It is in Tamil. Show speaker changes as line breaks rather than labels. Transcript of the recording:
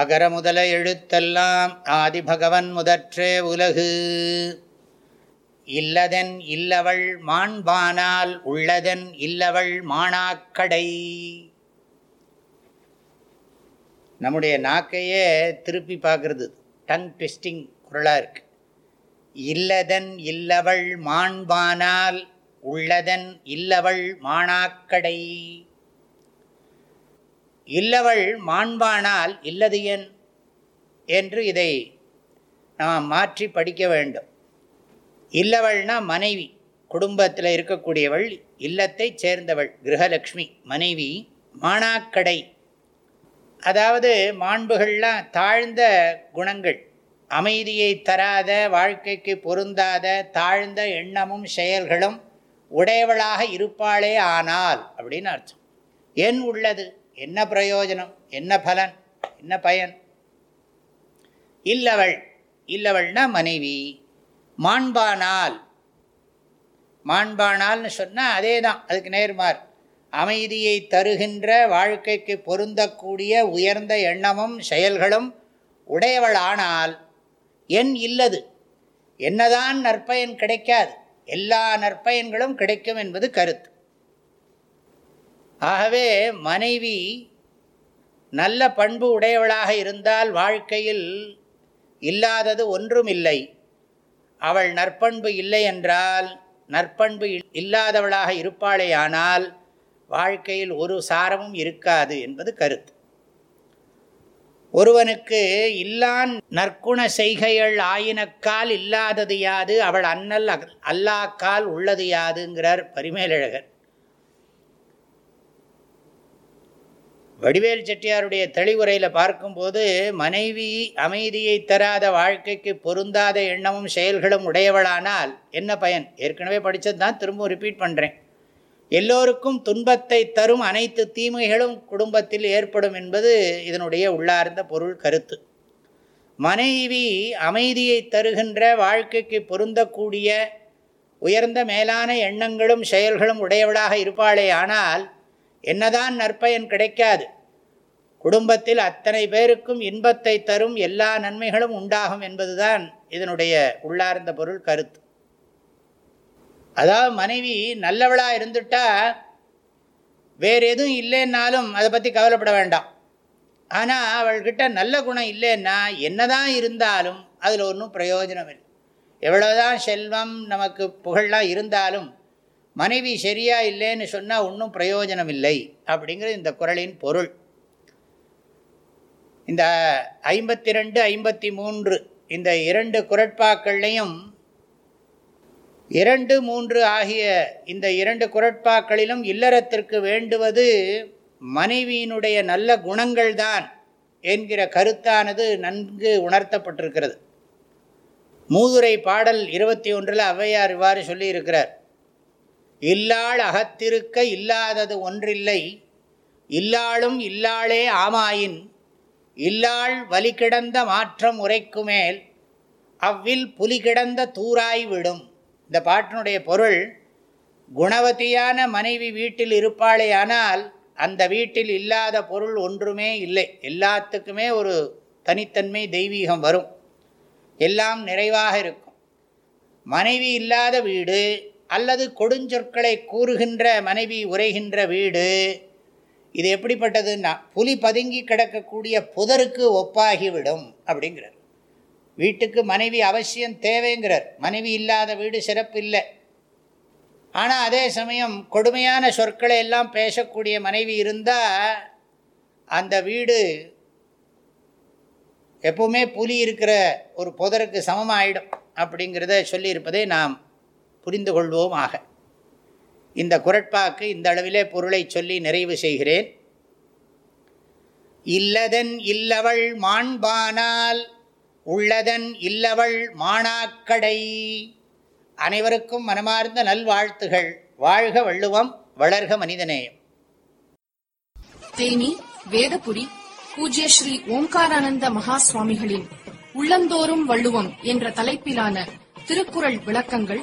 அகர முதல எழுத்தெல்லாம் ஆதிபகவன் முதற்றே உலகு இல்லதென் இல்லவள் மாண்பானால் உள்ளதென் இல்லவள் மாணாக்கடை நம்முடைய நாக்கையே திருப்பி பார்க்குறது டங் ட்விஸ்டிங் குரலாக இருக்கு இல்லதன் இல்லவள் மாண்பானால் உள்ளதன் இல்லவள் மாணாக்கடை இல்லவள் மாண்பானால் இல்லது என் என்று இதை நாம் மாற்றி படிக்க வேண்டும் இல்லவள்னா மனைவி குடும்பத்தில் இருக்கக்கூடியவள் இல்லத்தை சேர்ந்தவள் கிரகலக்ஷ்மி மனைவி மானாக்கடை அதாவது மாண்புகள்லாம் தாழ்ந்த குணங்கள் அமைதியை தராத வாழ்க்கைக்கு பொருந்தாத தாழ்ந்த எண்ணமும் செயல்களும் உடையவளாக இருப்பாளே ஆனால் அப்படின்னு அர்த்தம் என் உள்ளது என்ன பிரயோஜனம் என்ன பலன் என்ன பயன் இல்லவள் இல்லவள்னா மனைவி மாண்பானால் மாண்பானால்னு சொன்னால் அதே தான் அதுக்கு நேர்மார் அமைதியை தருகின்ற வாழ்க்கைக்கு பொருந்தக்கூடிய உயர்ந்த எண்ணமும் செயல்களும் உடையவள் ஆனால் என் இல்லது என்னதான் நற்பயன் கிடைக்காது எல்லா நற்பயன்களும் கிடைக்கும் என்பது கருத்து ஆகவே மனைவி நல்ல பண்பு உடையவளாக இருந்தால் வாழ்க்கையில் இல்லாதது ஒன்றும் இல்லை அவள் நற்பண்பு இல்லை என்றால் நற்பண்பு இல்லாதவளாக இருப்பாளேயானால் வாழ்க்கையில் ஒரு சாரமும் இருக்காது என்பது கருத்து ஒருவனுக்கு இல்லான் நற்குண செய்கைகள் ஆயினக்கால் இல்லாதது யாது அவள் அன்னல் அல்லாக்கால் உள்ளது யாதுங்கிறார் பரிமேலழகர் வடிவேல் செட்டியாருடைய தெளிவுரையில் பார்க்கும்போது மனைவி அமைதியை தராத வாழ்க்கைக்கு பொருந்தாத எண்ணமும் செயல்களும் உடையவளானால் என்ன பயன் ஏற்கனவே படித்தது தான் திரும்பவும் ரிப்பீட் பண்ணுறேன் எல்லோருக்கும் துன்பத்தை தரும் அனைத்து தீமைகளும் குடும்பத்தில் ஏற்படும் என்பது இதனுடைய உள்ளார்ந்த பொருள் கருத்து மனைவி அமைதியை தருகின்ற வாழ்க்கைக்கு பொருந்தக்கூடிய உயர்ந்த மேலான எண்ணங்களும் செயல்களும் உடையவளாக இருப்பாளே ஆனால் என்னதான் நற்பயன் கிடைக்காது குடும்பத்தில் அத்தனை பேருக்கும் இன்பத்தை தரும் எல்லா நன்மைகளும் உண்டாகும் என்பதுதான் இதனுடைய உள்ளார்ந்த பொருள் கருத்து அதாவது மனைவி நல்லவளாக இருந்துட்டா வேறு எதுவும் இல்லைன்னாலும் அதை பற்றி கவலைப்பட வேண்டாம் ஆனால் அவள்கிட்ட நல்ல குணம் இல்லைன்னா என்னதான் இருந்தாலும் அதில் ஒன்றும் பிரயோஜனம் இல்லை எவ்வளோதான் செல்வம் நமக்கு புகழெலாம் இருந்தாலும் மனைவி சரியா இல்லைன்னு சொன்னால் ஒன்றும் பிரயோஜனம் இல்லை அப்படிங்கிறது இந்த குரலின் பொருள் இந்த ஐம்பத்தி ரெண்டு ஐம்பத்தி மூன்று இந்த இரண்டு குரட்பாக்கள்லையும் இரண்டு மூன்று ஆகிய இந்த இரண்டு குரட்பாக்களிலும் இல்லறத்திற்கு வேண்டுவது மனைவியினுடைய நல்ல குணங்கள் தான் என்கிற கருத்தானது நன்கு உணர்த்தப்பட்டிருக்கிறது மூதுரை பாடல் இருபத்தி ஒன்றில் ஔவையார் இவ்வாறு சொல்லியிருக்கிறார் இல்லாள் அகத்திருக்க இல்லாதது ஒன்றில்லை இல்லாளும் இல்லாளே ஆமாயின் இல்லாள் வலி கிடந்த மாற்றம் உரைக்குமேல் அவ்வில் புலி கிடந்த தூராய் விடும் இந்த பாட்டினுடைய பொருள் குணவதியான மனைவி வீட்டில் இருப்பாளேயானால் அந்த வீட்டில் இல்லாத பொருள் ஒன்றுமே இல்லை எல்லாத்துக்குமே ஒரு தனித்தன்மை தெய்வீகம் வரும் எல்லாம் நிறைவாக இருக்கும் மனைவி இல்லாத வீடு அல்லது கொடுஞ்சொற்களை கூறுகின்ற மனைவி உரைகின்ற வீடு இது எப்படிப்பட்டதுன்னா புலி பதுங்கி கிடக்கக்கூடிய புதருக்கு ஒப்பாகிவிடும் அப்படிங்கிறார் வீட்டுக்கு மனைவி அவசியம் தேவைங்கிறார் மனைவி இல்லாத வீடு சிறப்பு இல்லை ஆனால் அதே சமயம் கொடுமையான சொற்களை எல்லாம் பேசக்கூடிய மனைவி இருந்தால் அந்த வீடு எப்பவுமே புலி இருக்கிற ஒரு புதருக்கு சமமாயிடும் அப்படிங்கிறத சொல்லியிருப்பதை நாம் புரிந்து கொள்வோமாக இந்த குரட்பாக்கு இந்த அளவிலே பொருளை சொல்லி நிறைவு செய்கிறேன் இல்லதன் இல்லவள் மாண்பானால் உள்ளதன் இல்லவள் மாணாக்கடை அனைவருக்கும் மனமார்ந்த நல்வாழ்த்துகள் வாழ்க வள்ளுவம் வளர்க மனிதநேயம் தேனி வேதபுடி பூஜ்ய ஸ்ரீ ஓம்காரானந்த மகா சுவாமிகளின் உள்ளந்தோறும் வள்ளுவம் என்ற தலைப்பிலான திருக்குறள் விளக்கங்கள்